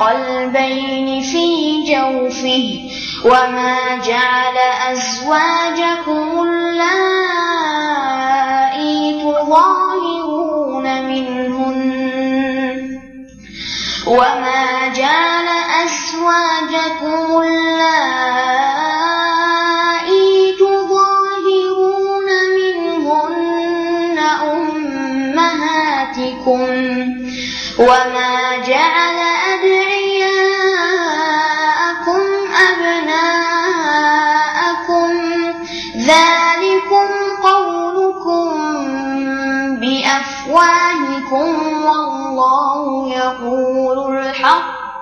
قلبين في جوفه وما جعل أزواجكم اللائي تظاهرون منهن وما جعل أزواجكم اللائي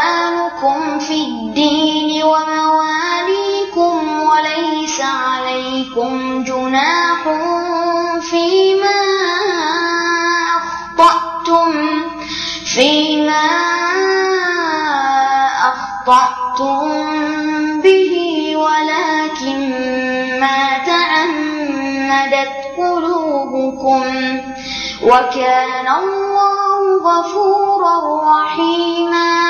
فإخوانكم في الدين ومواليكم وليس عليكم جناح فيما أخطأتم فيما أخطأتم به ولكن ما تعمدت قلوبكم. وكان الله غفورا رحيما.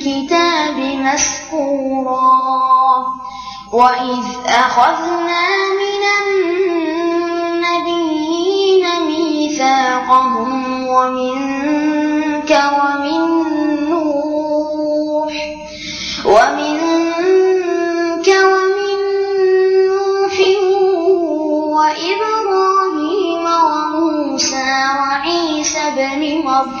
الكتاب مسكورا وإذ أخذنا من النبيين ميثاقهم ومنك ومن نوح ومنك ومن نوح وإبراهيم وموسى وعيسى بن مريم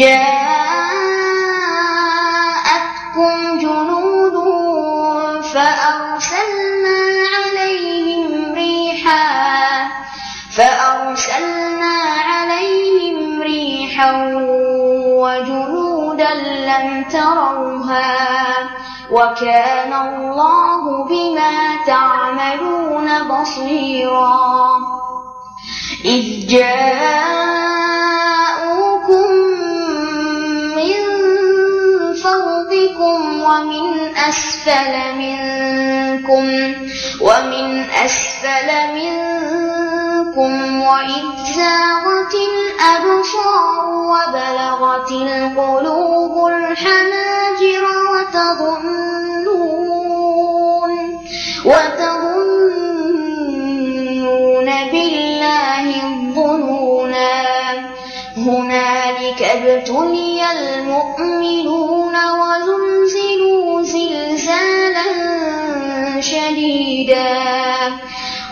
جاءتكم جنود فأرسلنا عليهم ريحا فأرسلنا عليهم ريحا وجنودا لم تروها. وكان الله بما تعملون بصيرا. إذ جاءوكم أسفل منكم ومن أسفل منكم وإذ زاغت الأبصار وبلغت القلوب الحناجر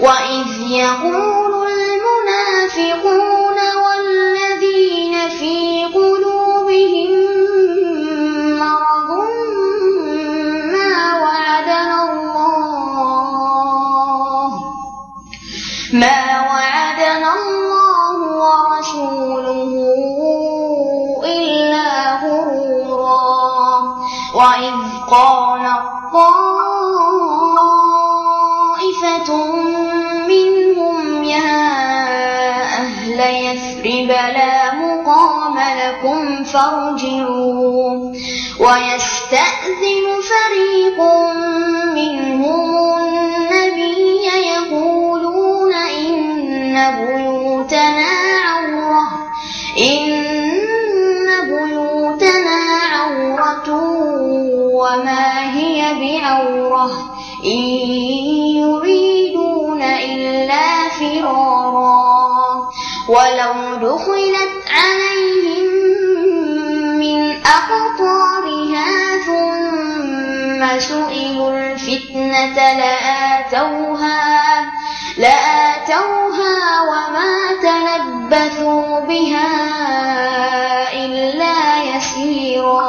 وإذ يقول المنافقون والذين في قلوبهم مرض ما وعدنا الله ما وعدنا الله ورسوله إلا غرورا وإذ قال طائفة منهم يا أهل يثرب لا مقام لكم فارجعوا. ويستأذن فريق منهم النبي يقولون إن بيوتنا عورة إن بيوتنا عورة وما هي بعورة؟ إن ولو دخلت عليهم من أقطارها ثم سئلوا الفتنة لآتوها لآتوها وما تلبثوا بها إلا يسيرا.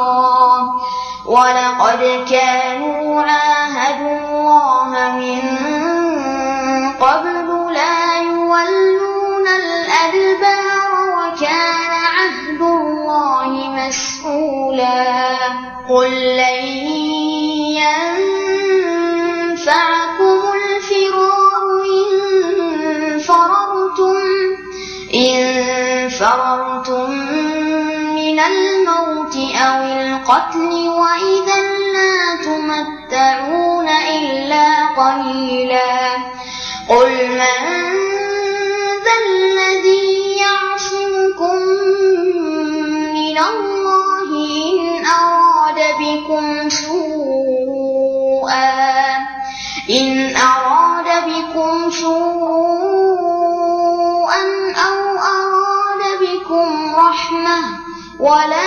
ولقد كانوا عاهدوا الله من قبل قل لن ينفعكم الفرار إن فررتم إن فررتم من الموت أو القتل وإذا لا تمتعون إلا قليلا. قل من ولا